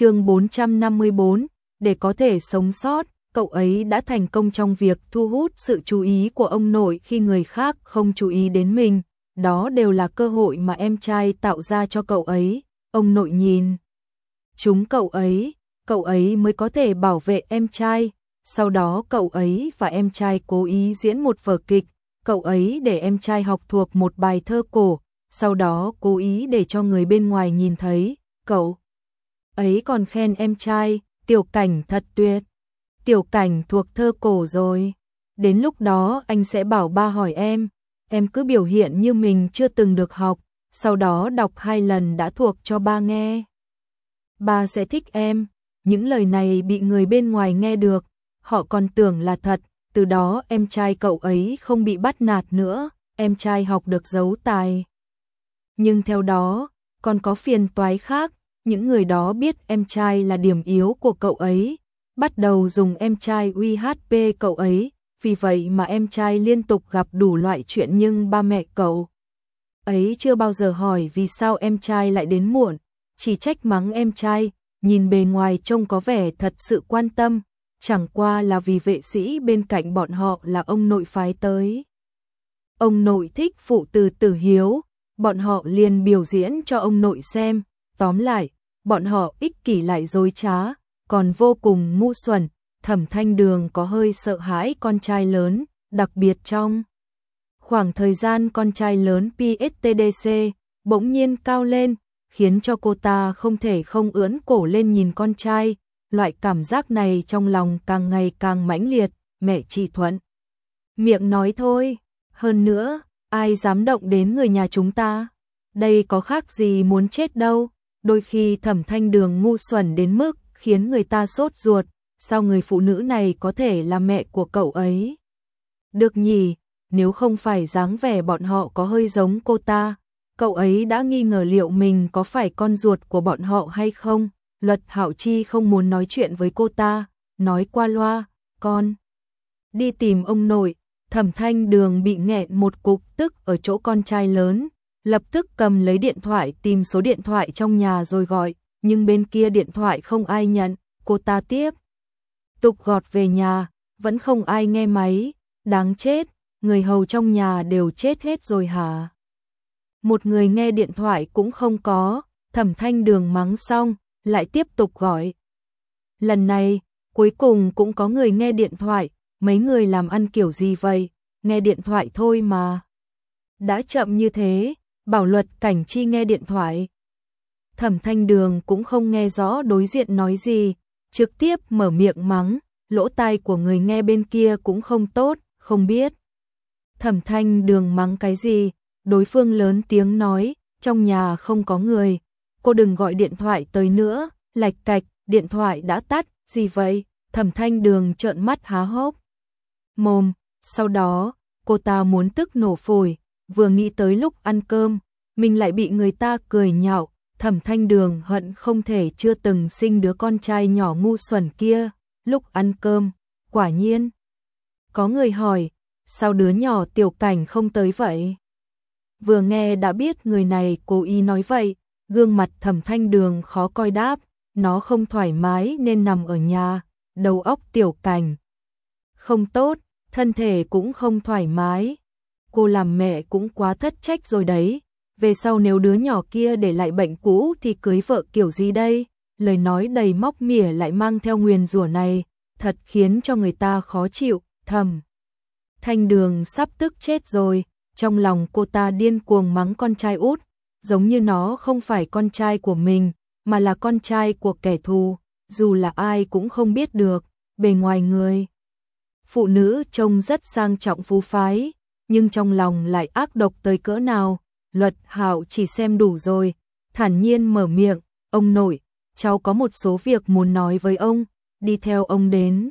chương 454, để có thể sống sót, cậu ấy đã thành công trong việc thu hút sự chú ý của ông nội khi người khác không chú ý đến mình. Đó đều là cơ hội mà em trai tạo ra cho cậu ấy. Ông nội nhìn chúng cậu ấy, cậu ấy mới có thể bảo vệ em trai. Sau đó cậu ấy và em trai cố ý diễn một vở kịch, cậu ấy để em trai học thuộc một bài thơ cổ, sau đó cố ý để cho người bên ngoài nhìn thấy, cậu ấy còn khen em trai, tiểu cảnh thật tuyệt. Tiểu cảnh thuộc thơ cổ rồi. Đến lúc đó anh sẽ bảo ba hỏi em, em cứ biểu hiện như mình chưa từng được học, sau đó đọc hai lần đã thuộc cho ba nghe. Ba sẽ thích em, những lời này bị người bên ngoài nghe được, họ còn tưởng là thật, từ đó em trai cậu ấy không bị bắt nạt nữa, em trai học được giấu tài. Nhưng theo đó, còn có phiền toái khác, những người đó biết em trai là điểm yếu của cậu ấy, bắt đầu dùng em trai uy HP cậu ấy, vì vậy mà em trai liên tục gặp đủ loại chuyện nhưng ba mẹ cậu ấy chưa bao giờ hỏi vì sao em trai lại đến muộn, chỉ trách mắng em trai, nhìn bề ngoài trông có vẻ thật sự quan tâm, chẳng qua là vì vệ sĩ bên cạnh bọn họ là ông nội phái tới. Ông nội thích phụ từ tử hiếu, bọn họ liền biểu diễn cho ông nội xem, tóm lại, bọn họ ích kỷ lại dối trá, còn vô cùng ngu xuẩn, thẩm thanh đường có hơi sợ hãi con trai lớn, đặc biệt trong khoảng thời gian con trai lớn PSTDC bỗng nhiên cao lên, khiến cho cô ta không thể không ưỡn cổ lên nhìn con trai, loại cảm giác này trong lòng càng ngày càng mãnh liệt, mẹ chỉ thuận. Miệng nói thôi, hơn nữa, ai dám động đến người nhà chúng ta, đây có khác gì muốn chết đâu, đôi khi thẩm thanh đường ngu xuẩn đến mức khiến người ta sốt ruột, sao người phụ nữ này có thể là mẹ của cậu ấy. Được nhỉ, nếu không phải dáng vẻ bọn họ có hơi giống cô ta, cậu ấy đã nghi ngờ liệu mình có phải con ruột của bọn họ hay không. Luật Hạo Chi không muốn nói chuyện với cô ta, nói qua loa, con. Đi tìm ông nội, thẩm thanh đường bị nghẹn một cục tức ở chỗ con trai lớn, lập tức cầm lấy điện thoại tìm số điện thoại trong nhà rồi gọi, nhưng bên kia điện thoại không ai nhận, cô ta tiếp. Tục gọt về nhà, vẫn không ai nghe máy, đáng chết, người hầu trong nhà đều chết hết rồi hả? Một người nghe điện thoại cũng không có, thẩm thanh đường mắng xong, lại tiếp tục gọi. Lần này, cuối cùng cũng có người nghe điện thoại, mấy người làm ăn kiểu gì vậy, nghe điện thoại thôi mà. Đã chậm như thế, bảo luật cảnh chi nghe điện thoại. Thẩm thanh đường cũng không nghe rõ đối diện nói gì, trực tiếp mở miệng mắng, lỗ tai của người nghe bên kia cũng không tốt, không biết. Thẩm thanh đường mắng cái gì, đối phương lớn tiếng nói, trong nhà không có người, cô đừng gọi điện thoại tới nữa, lạch cạch, điện thoại đã tắt, gì vậy, thẩm thanh đường trợn mắt há hốc. Mồm, sau đó, cô ta muốn tức nổ phổi, vừa nghĩ tới lúc ăn cơm, mình lại bị người ta cười nhạo, thẩm thanh đường hận không thể chưa từng sinh đứa con trai nhỏ ngu xuẩn kia, lúc ăn cơm, quả nhiên. Có người hỏi, sao đứa nhỏ tiểu cảnh không tới vậy? Vừa nghe đã biết người này cố ý nói vậy, gương mặt thẩm thanh đường khó coi đáp, nó không thoải mái nên nằm ở nhà, đầu óc tiểu cảnh. Không tốt, thân thể cũng không thoải mái. Cô làm mẹ cũng quá thất trách rồi đấy, về sau nếu đứa nhỏ kia để lại bệnh cũ thì cưới vợ kiểu gì đây? Lời nói đầy móc mỉa lại mang theo nguyền rủa này, thật khiến cho người ta khó chịu, thầm. Thanh đường sắp tức chết rồi, trong lòng cô ta điên cuồng mắng con trai út, giống như nó không phải con trai của mình, mà là con trai của kẻ thù, dù là ai cũng không biết được, bề ngoài người. Phụ nữ trông rất sang trọng phú phái, nhưng trong lòng lại ác độc tới cỡ nào, luật hạo chỉ xem đủ rồi, thản nhiên mở miệng, ông nội, cháu có một số việc muốn nói với ông, đi theo ông đến.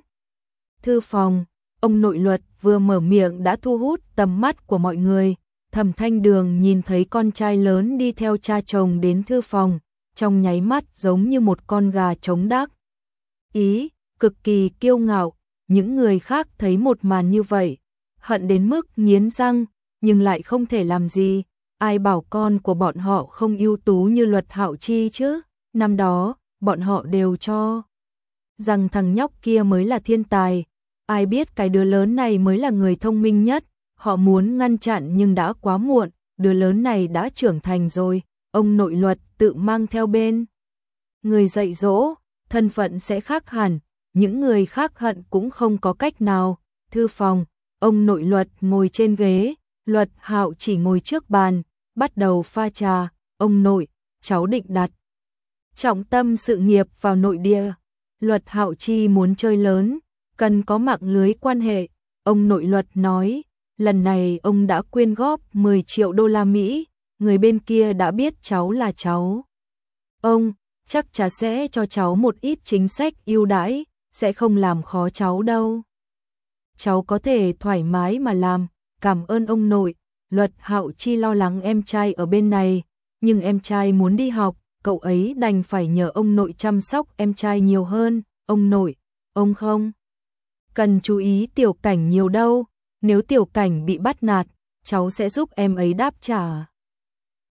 Thư phòng, ông nội luật vừa mở miệng đã thu hút tầm mắt của mọi người, thẩm thanh đường nhìn thấy con trai lớn đi theo cha chồng đến thư phòng, trong nháy mắt giống như một con gà trống đắc. Ý, cực kỳ kiêu ngạo, những người khác thấy một màn như vậy, hận đến mức nghiến răng, nhưng lại không thể làm gì, ai bảo con của bọn họ không ưu tú như luật hạo chi chứ, năm đó, bọn họ đều cho rằng thằng nhóc kia mới là thiên tài, ai biết cái đứa lớn này mới là người thông minh nhất, họ muốn ngăn chặn nhưng đã quá muộn, đứa lớn này đã trưởng thành rồi, ông nội luật tự mang theo bên. Người dạy dỗ, thân phận sẽ khác hẳn, những người khác hận cũng không có cách nào, thư phòng, ông nội luật ngồi trên ghế, luật hạo chỉ ngồi trước bàn, bắt đầu pha trà, ông nội, cháu định đặt. Trọng tâm sự nghiệp vào nội địa, luật hạo chi muốn chơi lớn, cần có mạng lưới quan hệ, ông nội luật nói, lần này ông đã quyên góp 10 triệu đô la Mỹ, người bên kia đã biết cháu là cháu. Ông, chắc chắn sẽ cho cháu một ít chính sách ưu đãi, sẽ không làm khó cháu đâu. Cháu có thể thoải mái mà làm, cảm ơn ông nội, luật hạo chi lo lắng em trai ở bên này, nhưng em trai muốn đi học, cậu ấy đành phải nhờ ông nội chăm sóc em trai nhiều hơn, ông nội, ông không? Cần chú ý tiểu cảnh nhiều đâu, nếu tiểu cảnh bị bắt nạt, cháu sẽ giúp em ấy đáp trả.